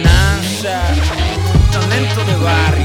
ansia, talento de barrio.